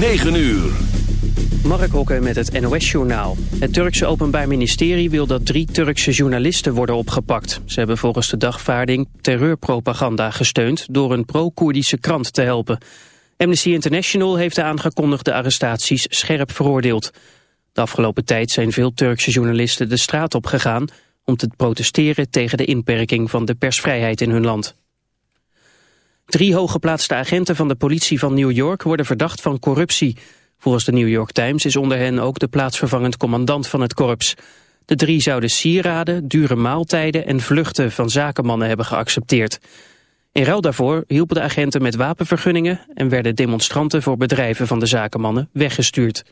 9 uur. Mark Hokke met het NOS-journaal. Het Turkse Openbaar Ministerie wil dat drie Turkse journalisten worden opgepakt. Ze hebben volgens de dagvaarding terreurpropaganda gesteund... door een pro-Koerdische krant te helpen. Amnesty International heeft de aangekondigde arrestaties scherp veroordeeld. De afgelopen tijd zijn veel Turkse journalisten de straat op gegaan... om te protesteren tegen de inperking van de persvrijheid in hun land. Drie hooggeplaatste agenten van de politie van New York worden verdacht van corruptie. Volgens de New York Times is onder hen ook de plaatsvervangend commandant van het korps. De drie zouden sieraden, dure maaltijden en vluchten van zakenmannen hebben geaccepteerd. In ruil daarvoor hielpen de agenten met wapenvergunningen en werden demonstranten voor bedrijven van de zakenmannen weggestuurd.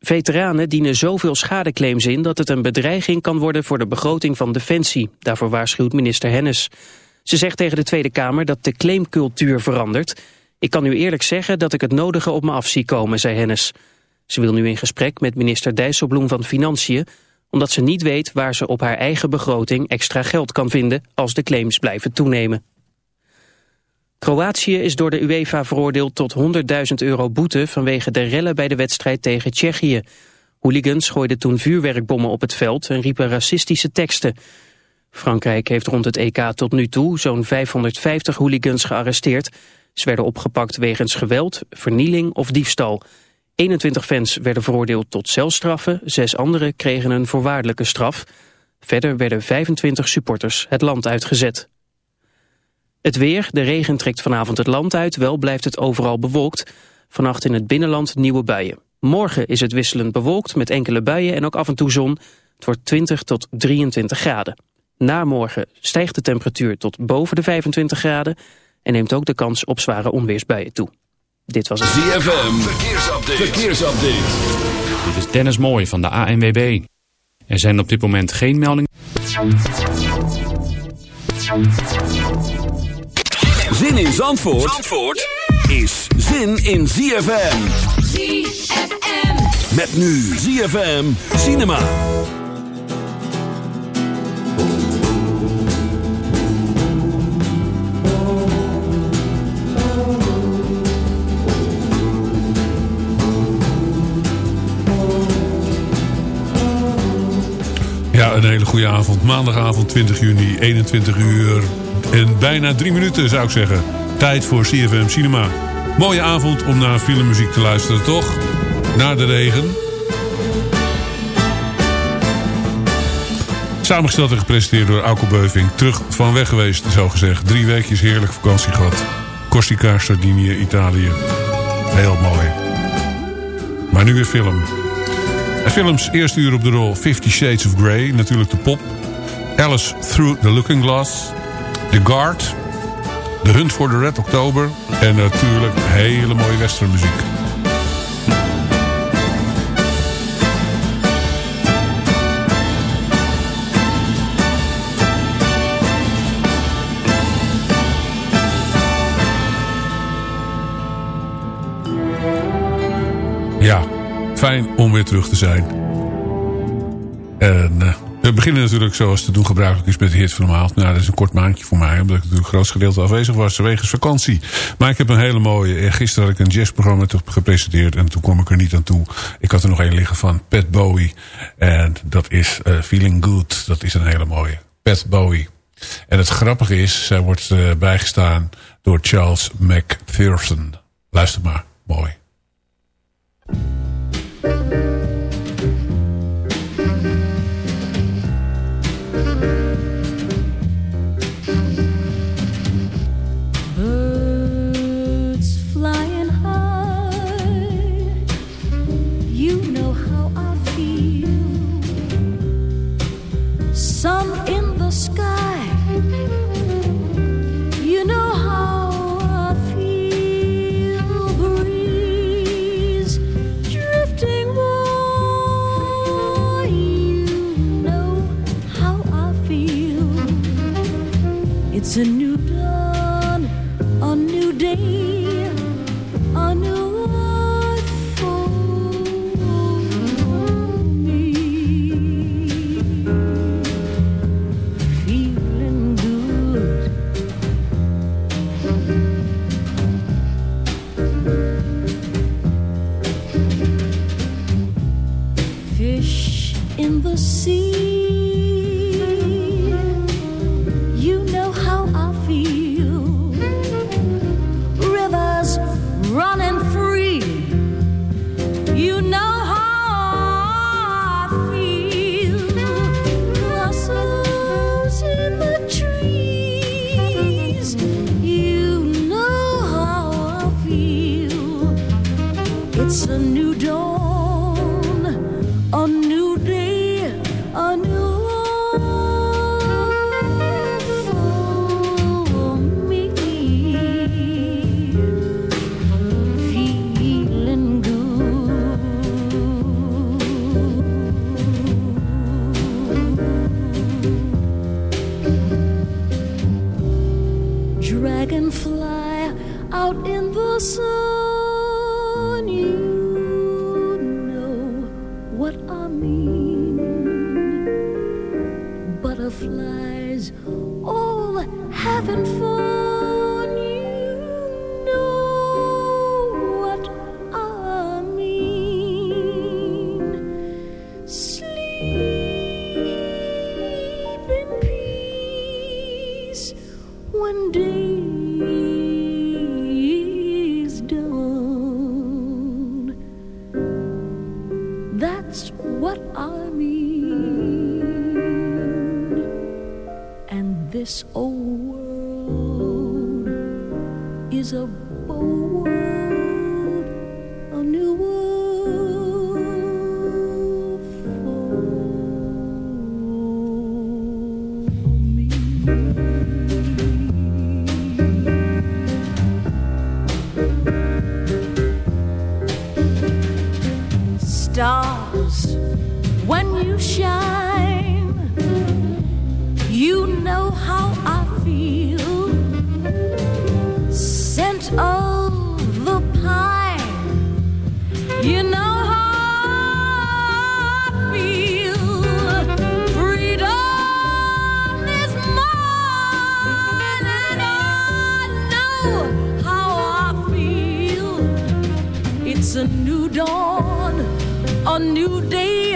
Veteranen dienen zoveel schadeclaims in dat het een bedreiging kan worden voor de begroting van Defensie. Daarvoor waarschuwt minister Hennis. Ze zegt tegen de Tweede Kamer dat de claimcultuur verandert. Ik kan u eerlijk zeggen dat ik het nodige op me af zie komen, zei Hennis. Ze wil nu in gesprek met minister Dijsselbloem van Financiën... omdat ze niet weet waar ze op haar eigen begroting extra geld kan vinden... als de claims blijven toenemen. Kroatië is door de UEFA veroordeeld tot 100.000 euro boete... vanwege de rellen bij de wedstrijd tegen Tsjechië. Hooligans gooiden toen vuurwerkbommen op het veld en riepen racistische teksten... Frankrijk heeft rond het EK tot nu toe zo'n 550 hooligans gearresteerd. Ze werden opgepakt wegens geweld, vernieling of diefstal. 21 fans werden veroordeeld tot celstraffen, zes anderen kregen een voorwaardelijke straf. Verder werden 25 supporters het land uitgezet. Het weer, de regen trekt vanavond het land uit, wel blijft het overal bewolkt. Vannacht in het binnenland nieuwe buien. Morgen is het wisselend bewolkt met enkele buien en ook af en toe zon. Het wordt 20 tot 23 graden. Na morgen stijgt de temperatuur tot boven de 25 graden... en neemt ook de kans op zware onweersbuien toe. Dit was het ZFM, verkeersupdate. verkeersupdate. Dit is Dennis Mooij van de ANWB. Er zijn op dit moment geen meldingen. Zin in Zandvoort, Zandvoort is zin in ZFM. ZFM. Met nu ZFM Cinema. Een hele goede avond. Maandagavond 20 juni, 21 uur en bijna drie minuten zou ik zeggen. Tijd voor CFM Cinema. Mooie avond om naar filmmuziek te luisteren, toch? Naar de regen. Samengesteld en gepresenteerd door Auko Beuving. Terug van weg geweest, zo gezegd. Drie weekjes heerlijk vakantie gehad. Corsica, Sardinië, Italië. Heel mooi. Maar nu weer film. Films, eerste uur op de rol Fifty Shades of Grey, natuurlijk de pop. Alice Through the Looking Glass. The Guard. De Hunt voor de Red October. En natuurlijk hele mooie westernmuziek. Fijn om weer terug te zijn. En uh, we beginnen natuurlijk zoals te doen gebruikelijk is met de hit van de maand. Nou, dat is een kort maandje voor mij, omdat ik natuurlijk groot gedeelte afwezig was wegens vakantie. Maar ik heb een hele mooie. Gisteren had ik een jazzprogramma gepresenteerd en toen kwam ik er niet aan toe. Ik had er nog een liggen van Pat Bowie. En dat is uh, Feeling Good. Dat is een hele mooie. Pat Bowie. En het grappige is, zij wordt bijgestaan door Charles McPherson. Luister maar, mooi. It's a new It's a new dawn, a new day,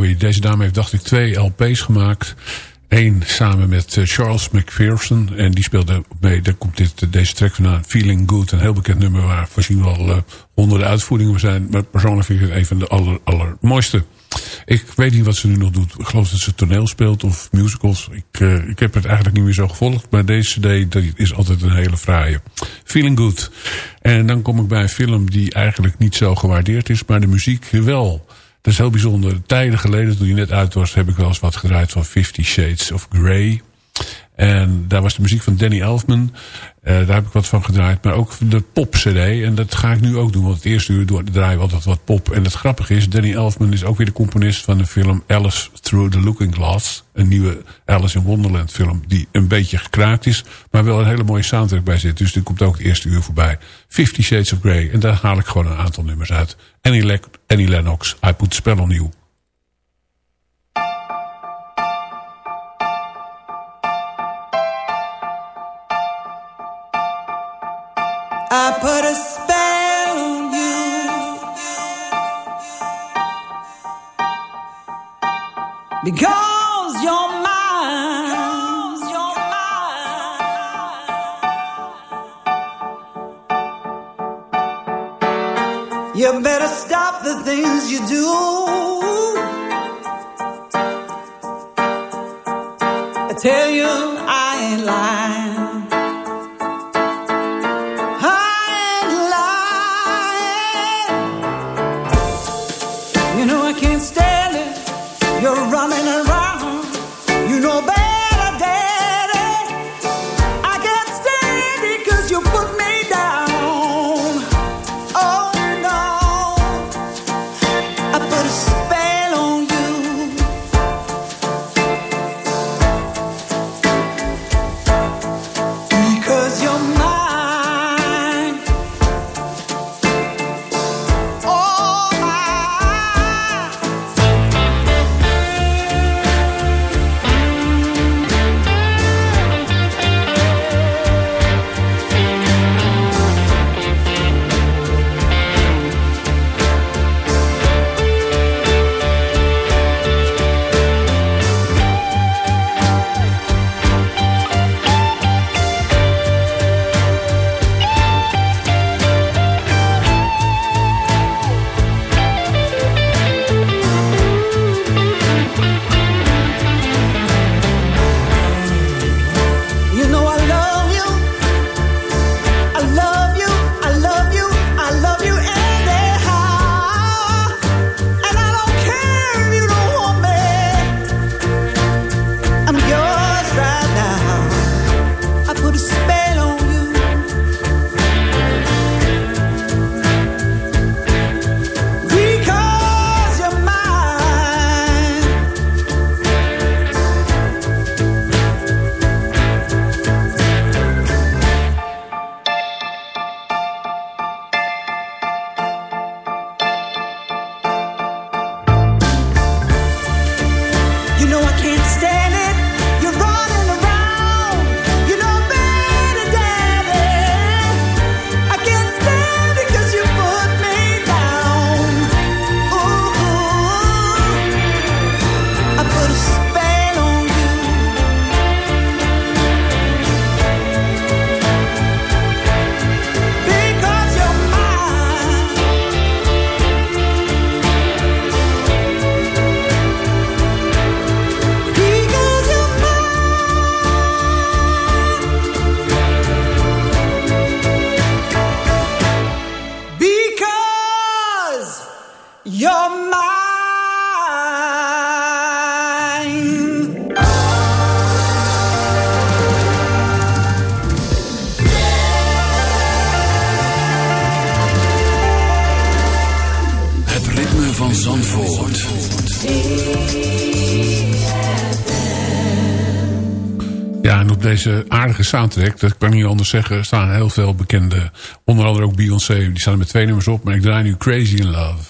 Deze dame heeft, dacht ik, twee LP's gemaakt. Eén samen met eh, Charles McPherson. En die speelde mee. Daar komt dit, deze track vandaan. Feeling Good. Een heel bekend nummer waar voorzien wel eh, honderden uitvoeringen zijn. Maar persoonlijk vind ik het een van de aller, allermooiste. Ik weet niet wat ze nu nog doet. Ik geloof dat ze toneel speelt of musicals. Ik, eh, ik heb het eigenlijk niet meer zo gevolgd. Maar deze cd is altijd een hele fraaie. Feeling Good. En dan kom ik bij een film die eigenlijk niet zo gewaardeerd is. Maar de muziek wel. Dat is heel bijzonder. Tijden geleden, toen je net uit was, heb ik wel eens wat gedraaid van Fifty Shades of Grey. En daar was de muziek van Danny Elfman. Eh, daar heb ik wat van gedraaid. Maar ook de pop-cd. En dat ga ik nu ook doen. Want het eerste uur draaien we altijd wat pop. En het grappige is, Danny Elfman is ook weer de componist van de film Alice Through the Looking Glass. Een nieuwe Alice in Wonderland film. Die een beetje gekraakt is. Maar wel een hele mooie soundtrack bij zit. Dus die komt ook het eerste uur voorbij. Fifty Shades of Grey. En daar haal ik gewoon een aantal nummers uit. Annie, Le Annie Lennox. I Put Spell on You. Tell you, I ain't lying. aardige soundtrack. Dat kan ik niet anders zeggen. Er staan heel veel bekende. Onder andere ook Beyoncé. Die staan er met twee nummers op. Maar ik draai nu Crazy in Love.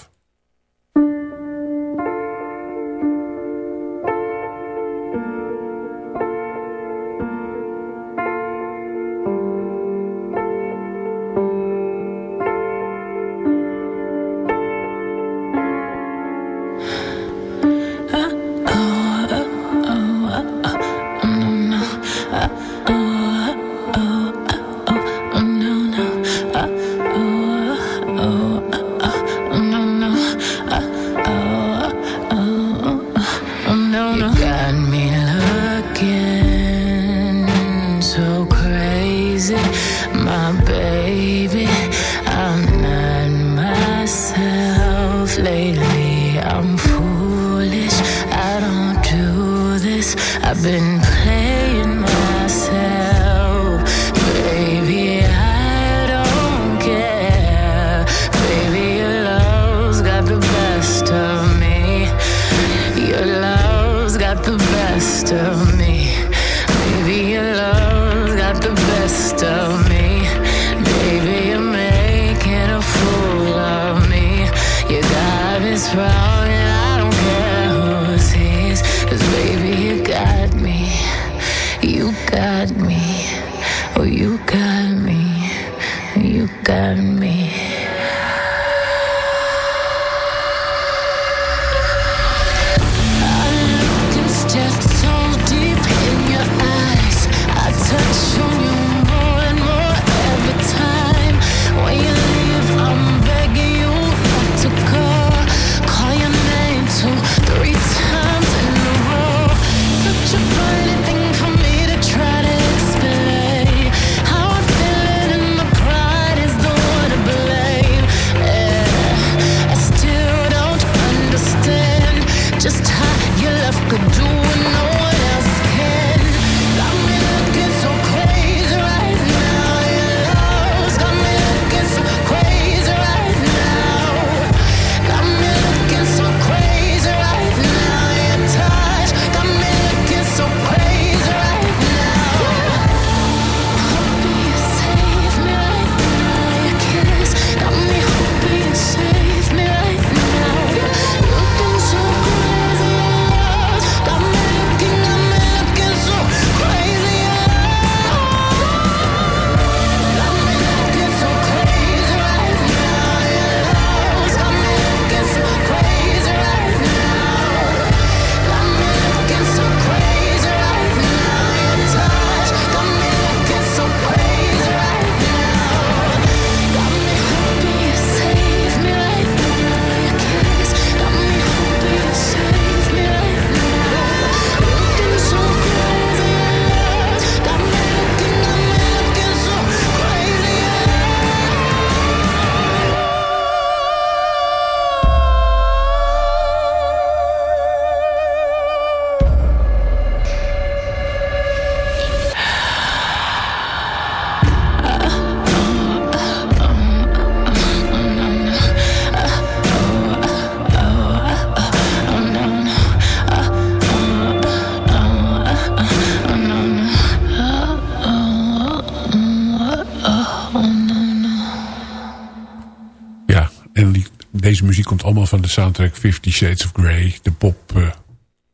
soundtrack Fifty Shades of Grey. De pop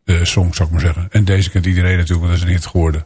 eh, song zou ik maar zeggen. En deze kent iedereen natuurlijk, want dat is een hit geworden.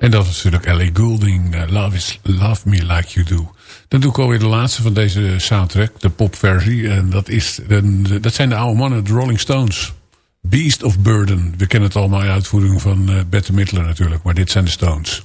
En dat is natuurlijk Ellie Goulding, eh, Love, is, Love Me Like You Do. Dan doe ik alweer de laatste van deze soundtrack, de popversie. En dat, is, en dat zijn de oude mannen, de Rolling Stones. Beast of Burden. We kennen het allemaal in uitvoering van eh, Bette Midler natuurlijk, maar dit zijn de Stones.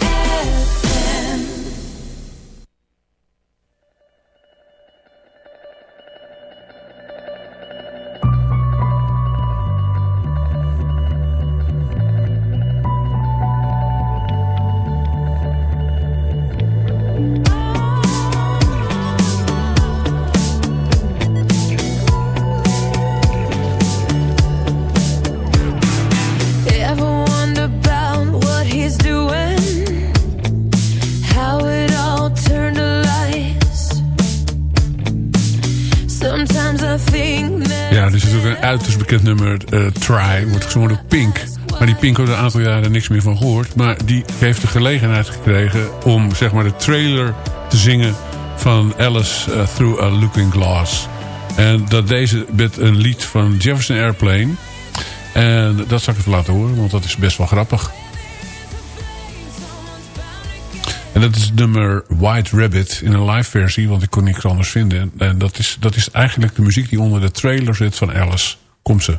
Eh, Try. Wordt gezongen door Pink. Maar die Pink er een aantal jaren niks meer van gehoord. Maar die heeft de gelegenheid gekregen om zeg maar de trailer te zingen van Alice eh, Through a Looking Glass. En dat deze met een lied van Jefferson Airplane. En dat zal ik even laten horen, want dat is best wel grappig. En dat is nummer White Rabbit in een live versie, want ik kon niks anders vinden. En dat is, dat is eigenlijk de muziek die onder de trailer zit van Alice. Komt ze.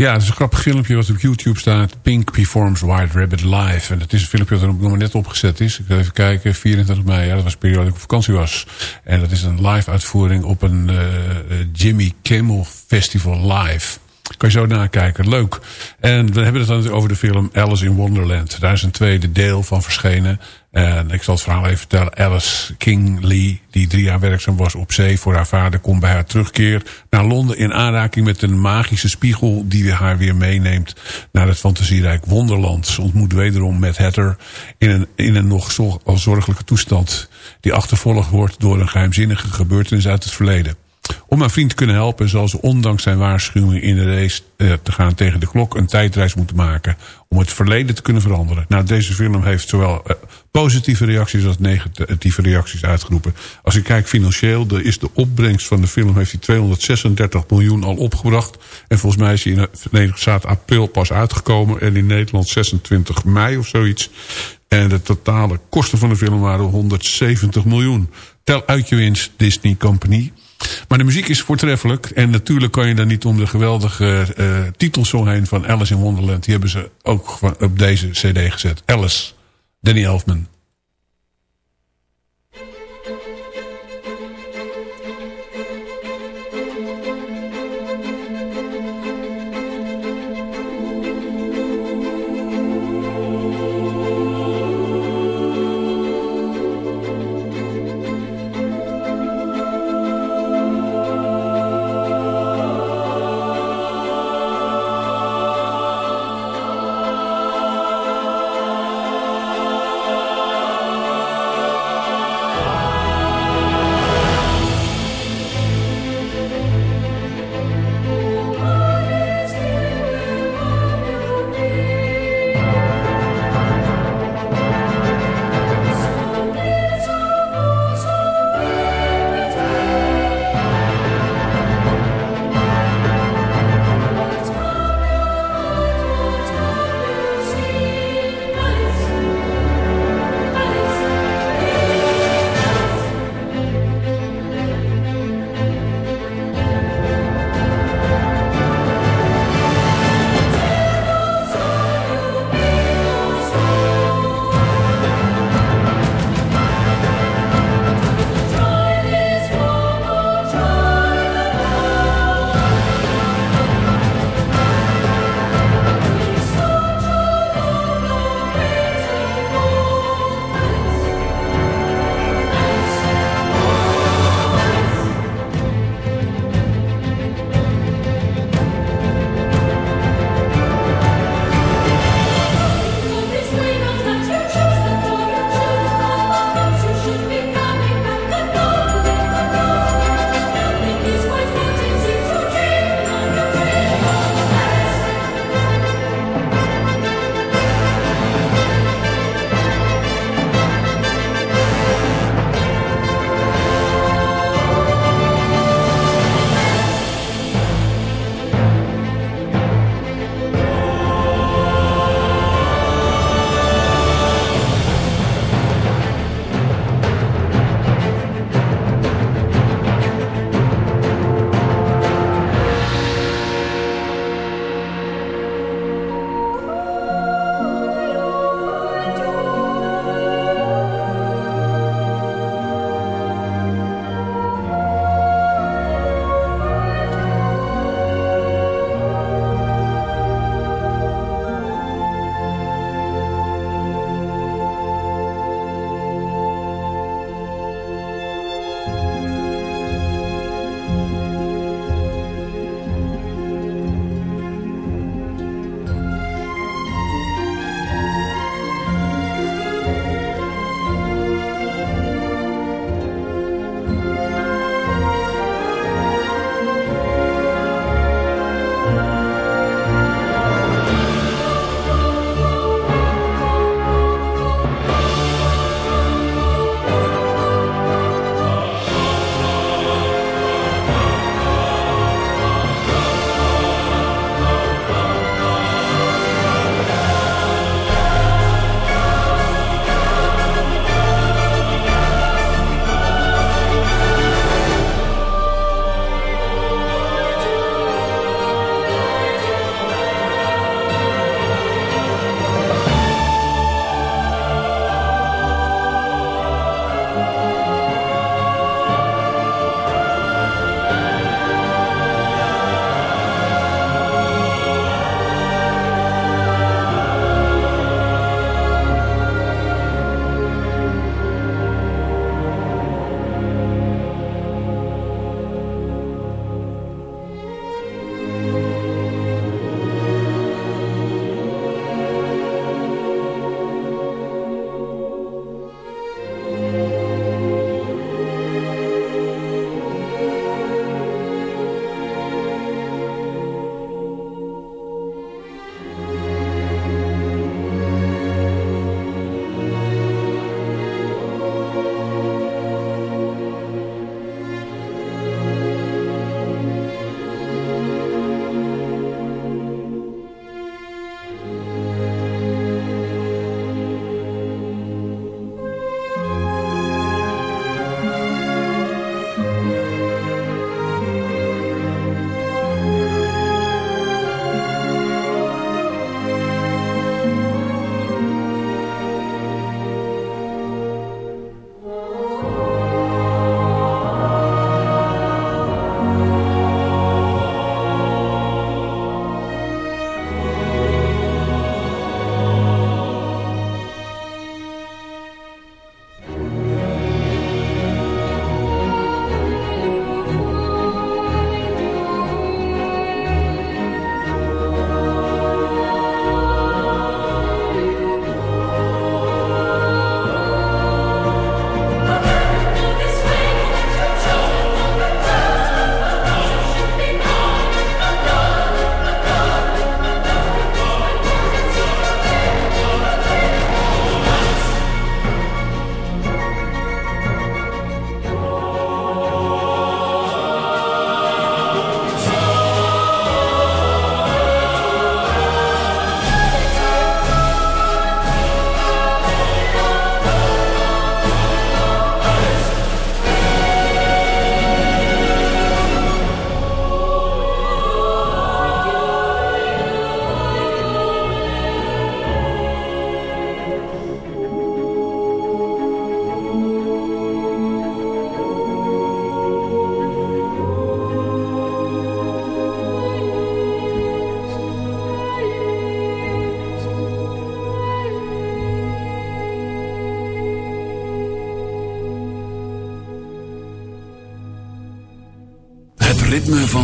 Ja, het is een grappig filmpje wat op YouTube staat. Pink Performs White Rabbit Live. En dat is een filmpje dat er nog net opgezet is. Ik ga even kijken. 24 mei, ja, dat was de periode dat ik op vakantie was. En dat is een live uitvoering op een eh, eh, Jimmy Kimmel Festival live. Kan je zo nakijken. Leuk. En we hebben het dan over de film Alice in Wonderland. Daar is een tweede deel van verschenen. En ik zal het verhaal even vertellen. Alice King Lee, die drie jaar werkzaam was op zee voor haar vader... komt bij haar terugkeer naar Londen in aanraking met een magische spiegel... die haar weer meeneemt naar het fantasierijk Wonderland. Ze ontmoet wederom met Hatter in een, in een nog zor- zorgelijke toestand... die achtervolgd wordt door een geheimzinnige gebeurtenis uit het verleden. Om haar vriend te kunnen helpen zal ze ondanks zijn waarschuwing in de race eh, te gaan tegen de klok een tijdreis moeten maken om het verleden te kunnen veranderen. Nou, deze film heeft zowel eh, positieve reacties als negatieve reacties uitgeroepen. Als je kijkt financieel, is de opbrengst van de film heeft hij 236 miljoen al opgebracht. En volgens mij is hij in de Verenigde Staten april pas uitgekomen en in Nederland 26 mei of zoiets. En de totale kosten van de film waren 170 miljoen. Tel uit je winst, Disney Company. Maar de muziek is voortreffelijk. En natuurlijk kan je dan niet om de geweldige eh titelsong heen van Alice in Wonderland. Die hebben ze ook op deze cd gezet. Alice, Danny Elfman.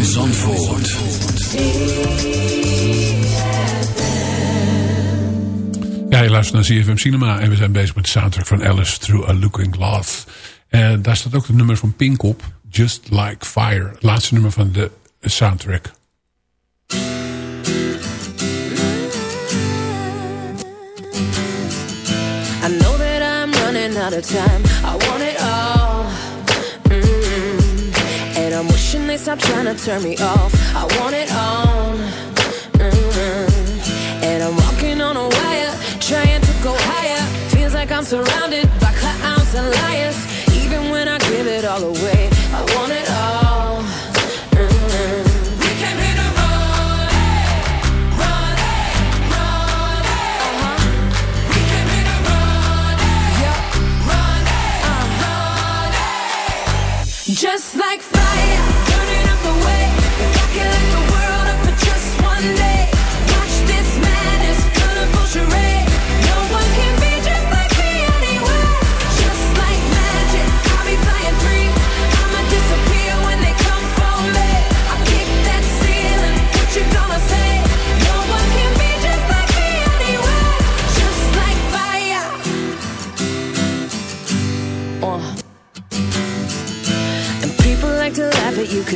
Zandvoort. Ja, je luistert naar CFM Cinema en we zijn bezig met de soundtrack van Alice Through a Looking Glass. En daar staat ook het nummer van Pink op, Just Like Fire. Het laatste nummer van de soundtrack. I know that I'm running out of time. I'm stop trying to turn me off. I want it all. mm And I'm walking on a wire, trying to go higher. Feels like I'm surrounded by clowns and liars. Even when I give it all away,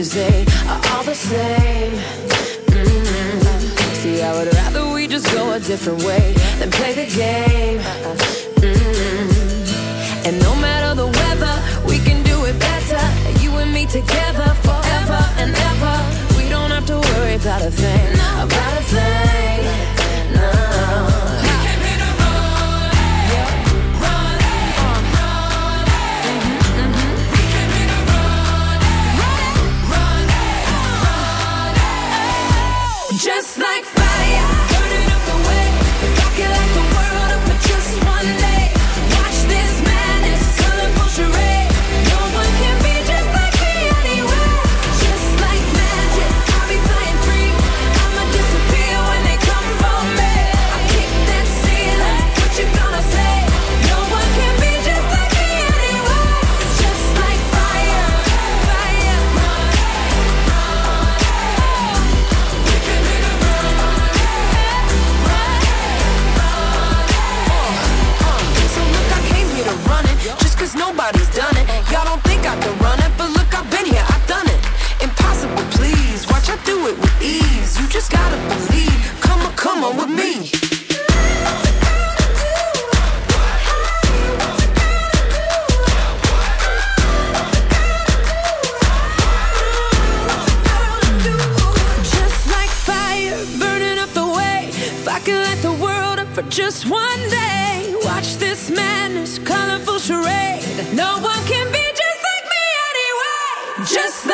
cause they are all the same. Mm. See, I would rather we just go a different way than play the game. Just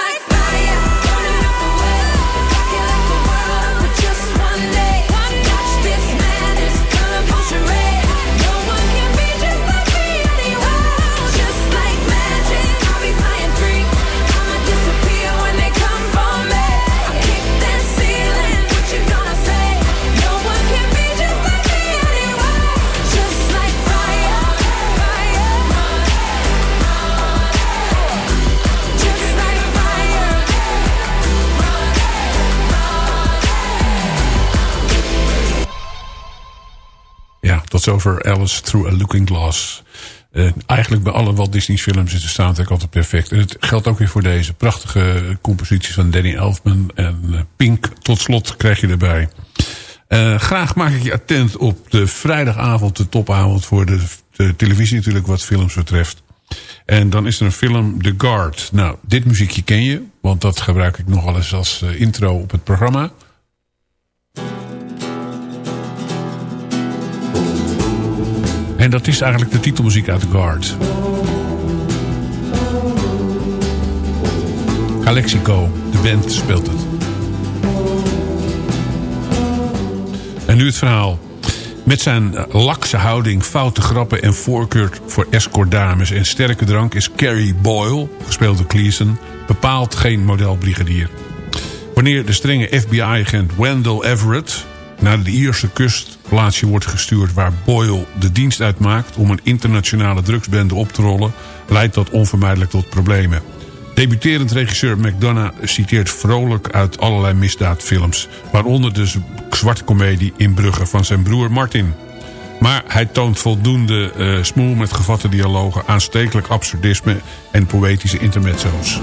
Zover Alice Through a Looking Glass. Eh, eigenlijk bij alle Walt Disney films is de soundtrack altijd perfect. En het geldt ook weer voor deze prachtige composities van Danny Elfman. En eh, Pink tot slot krijg je erbij. Eh, graag maak ik je attent op de vrijdagavond, de topavond voor de, de televisie natuurlijk wat films betreft. En dan is er een film The Guard. Nou, dit muziekje ken je, want dat gebruik ik nogal eens als intro op het programma. En dat is eigenlijk de titelmuziek uit The Guard. Calexico, de band speelt het. En nu het verhaal. Met zijn lakse houding, foute grappen en voorkeur voor escortdames en sterke drank is Carrie Boyle, gespeeld door Cleason, bepaald geen modelbrigadier. Wanneer de strenge FBI-agent Wendell Everett naar de Ierse kustplaatsje wordt gestuurd waar Boyle de dienst uitmaakt om een internationale drugsbende op te rollen, leidt dat onvermijdelijk tot problemen. Debuterend regisseur McDonough citeert vrolijk uit allerlei misdaadfilms... waaronder de zwarte komedie In Brugge van zijn broer Martin. Maar hij toont voldoende uh, smoel met gevatte dialogen... aanstekelijk absurdisme en poëtische intermezzo's.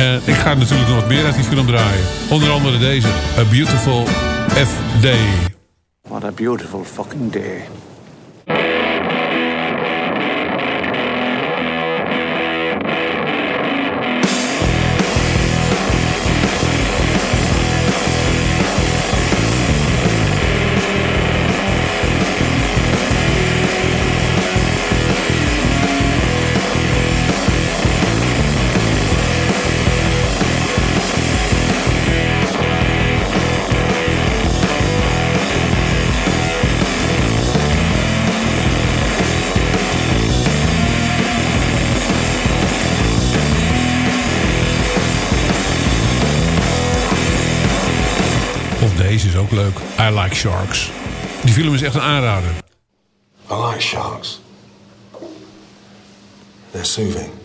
Uh, ik ga natuurlijk nog wat meer uit die film draaien. Onder andere deze, A Beautiful F-Day. What a beautiful fucking day. I Like Sharks. Die film is echt een aanrader. I like sharks. They're soothing.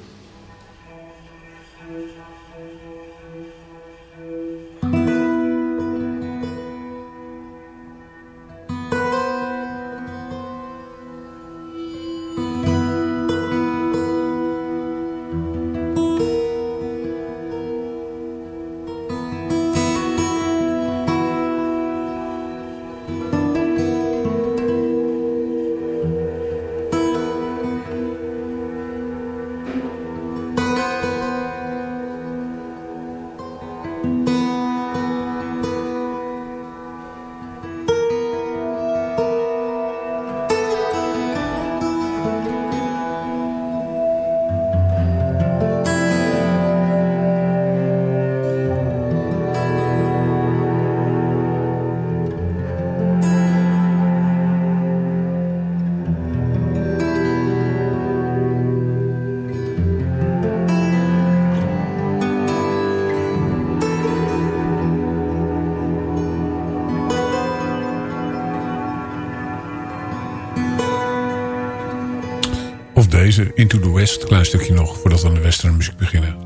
Into the West. Klein stukje nog, voordat we aan de western muziek beginnen.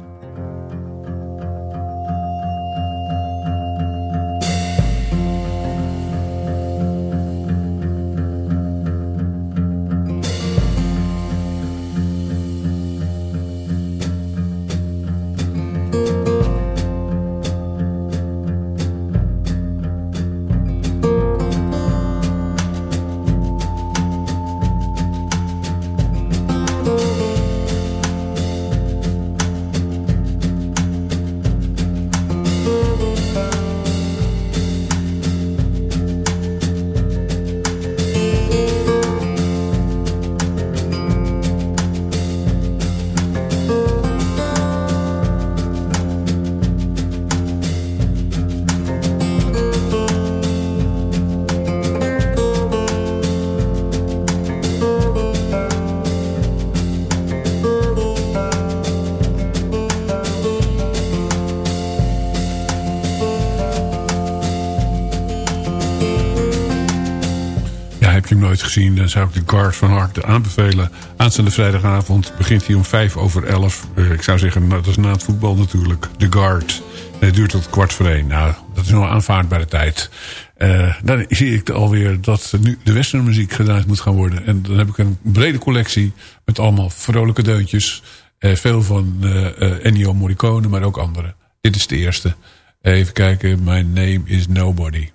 Aanbevelen. Aanstaande vrijdagavond begint hij om vijf over elf. Eh, ik zou zeggen, nou, dat is na het voetbal natuurlijk. De Guard. En het duurt tot kwart voor één. Nou, dat is nog een aanvaardbare tijd. Eh, dan zie ik alweer dat nu de westernmuziek gedraaid moet gaan worden. En dan heb ik een brede collectie met allemaal vrolijke deuntjes. Eh, veel van Ennio Morricone, maar ook andere. Dit is de eerste. Even kijken. My name is Nobody.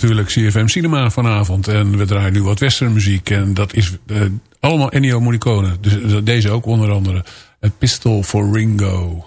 Natuurlijk CFM Cinema vanavond. En we draaien nu wat westernmuziek. En dat is eh, allemaal Ennio Morricone. Dus eh, deze ook onder andere. A Pistol for Ringo.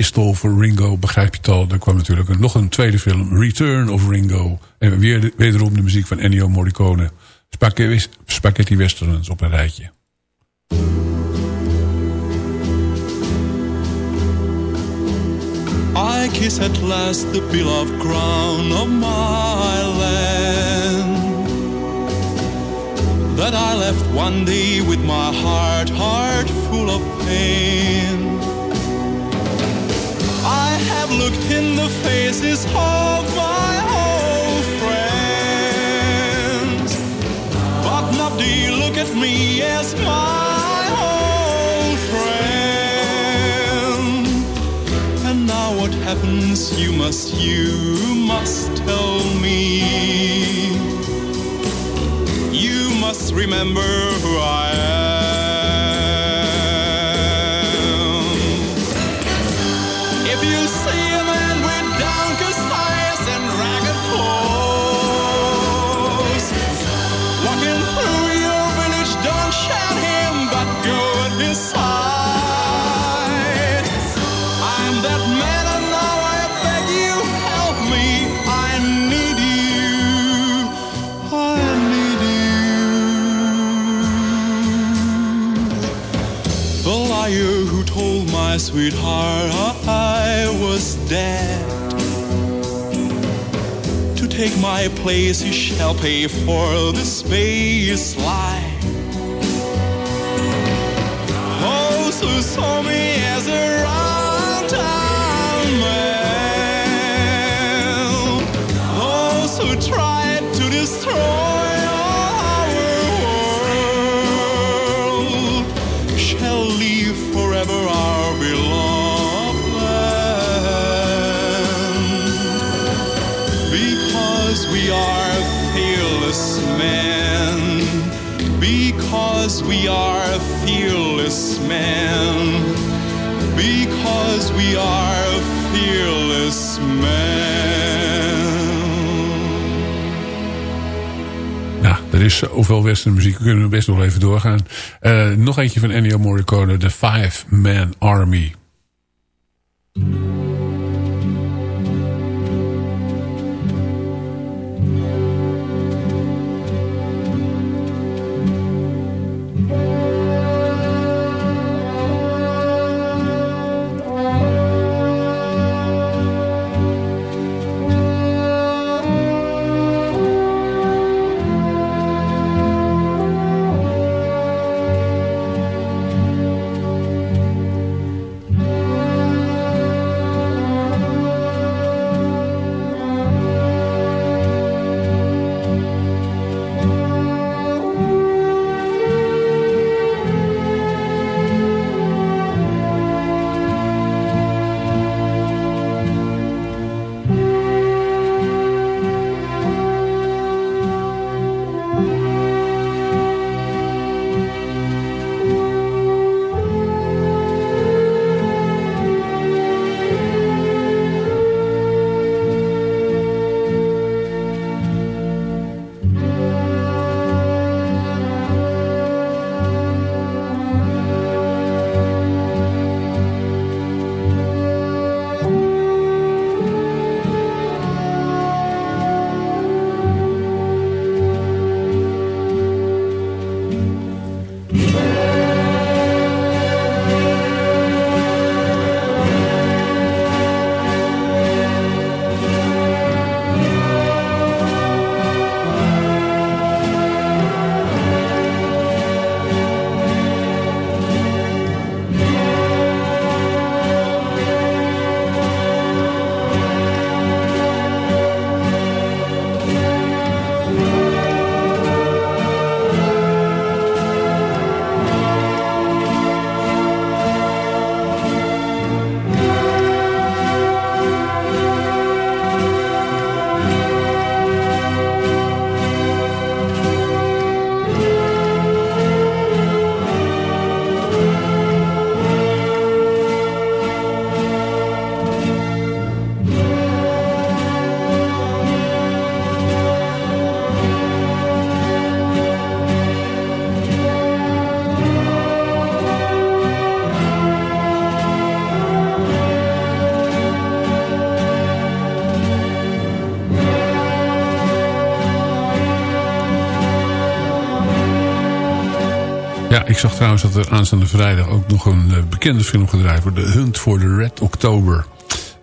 Pistol for Ringo, begrijp je het al. Er kwam natuurlijk een- nog een tweede film, Return of Ringo. En weer de- wederom de muziek van Ennio Morricone. Spaghetti, spaghetti westerns op een rijtje. I kiss at last the beloved crown of my land that I left one day with my heart, heart full of pain. Looked in the faces of my old friends, but not they look at me as my old friend. And now what happens, you must, you must tell me. You must remember who I sweetheart I was dead. To take my place, he shall pay for the space lie. Those oh, who saw me as a men. Because we are fearless men. Nou, er is zoveel westernmuziek. We kunnen best nog even doorgaan. Eh, nog eentje van Ennio Morricone. The Five Man Army. Zag trouwens dat er aanstaande vrijdag ook nog een eh, bekende film gedraaid wordt. The Hunt for the Red October.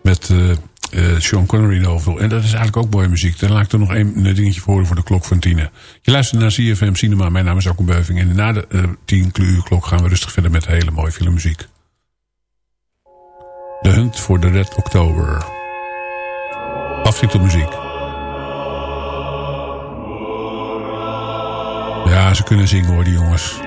Met eh, eh, Sean Connery in de hoofdrol. En dat is eigenlijk ook mooie muziek. Dan laat ik er nog een dingetje voor voor de klok van tien. Je luistert naar CFM Cinema. Mijn naam is Akko Beuving. En na de uh, tien uur klok gaan we rustig verder met hele mooie filmmuziek. The Hunt for the Red October. Aftitelmuziek. Ja, ze kunnen zingen hoor, die jongens.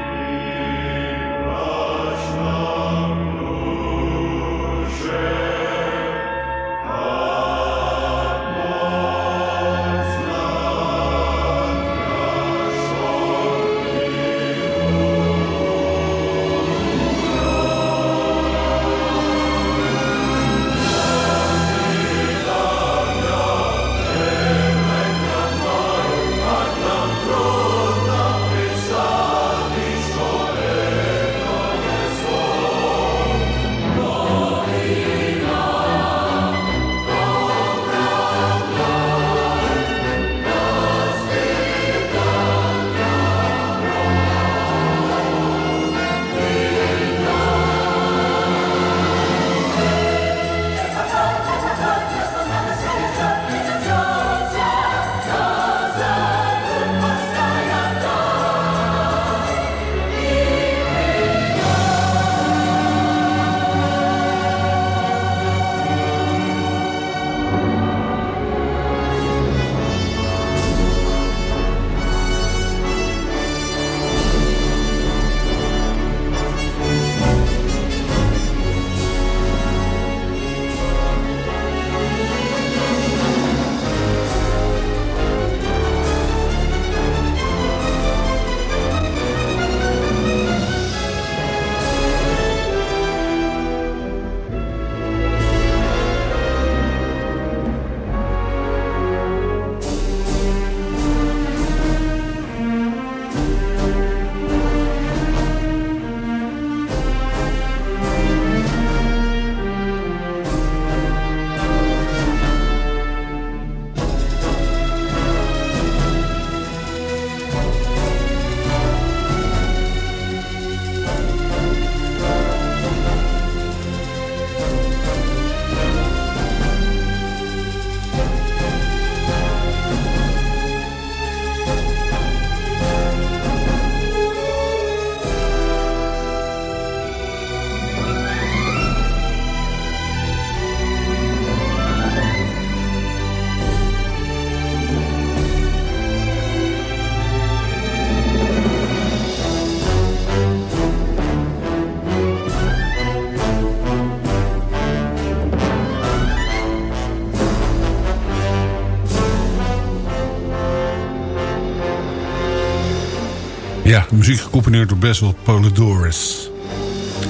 Muziek gecomponeerd door Basil Polidorus.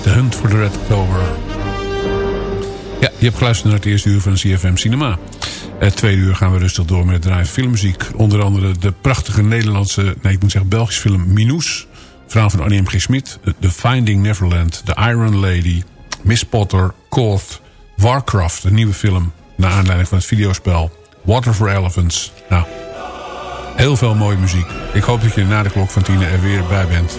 The Hunt for the Red Clover. Ja, je hebt geluisterd naar het eerste uur van CFM Cinema. Het tweede uur gaan we rustig door met het draaien filmmuziek. Onder andere de prachtige Nederlandse, nee ik moet zeggen Belgische film Minous. Verhaal van Annie M. G. The Finding Neverland, The Iron Lady, Miss Potter, Koth, Warcraft. Een nieuwe film naar aanleiding van het videospel Water for Elephants. Nou, heel veel mooie muziek. Ik hoop dat je na de klok van tien er weer bij bent.